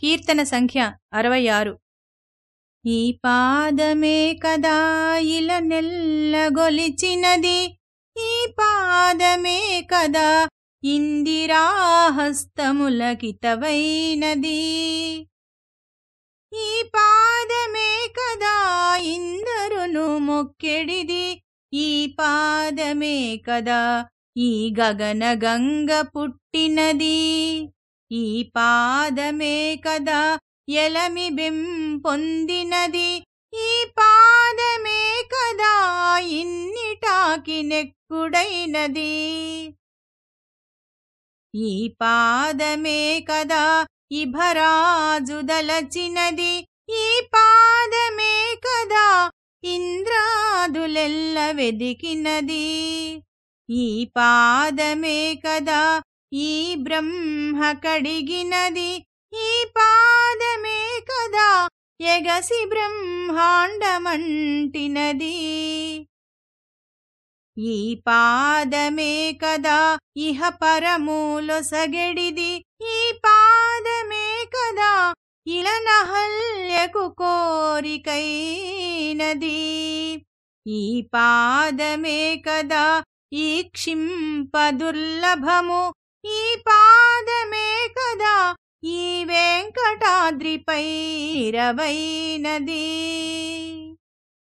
కీర్తన సంఖ్య అరవై ఆరు ఈ పాదమే కదా ఇల నెల్లగొలిచినది ఈ పాదమే కదా ఇందిరాహస్తములకితవైనది. ఈ పాదమే కదా ఇందరును మొక్కెడిది ఈ పాదమే కదా ఈ గగన గంగ పుట్టినది. ఈ పాదమే కదా ఎలమి బింపొందినది. ఈ పాదమే కదా ఇన్నిటాకి నెక్కుడైనది. ఈ పాదమే కదా ఇభరాజుదలచినది. ఈ పాదమే కదా ఇంద్రాదులెల్ల వెదికినది. ఈ పాదమే కదా ఈ బ్రహ్మ కడిగినది ఈ పాదమే కదా ఎగసి బ్రహ్మాండమంటినది ఈ పాదమే కదా ఇహ సగడిది ఈ పాదమే కదా ఇలనహల్యకు కోరికైనది. ఈ పాదమే కదా ఈ క్షింప దుర్లభము ఈ పాదమే కదా ఈ వెంకటాద్రిపై రవైనది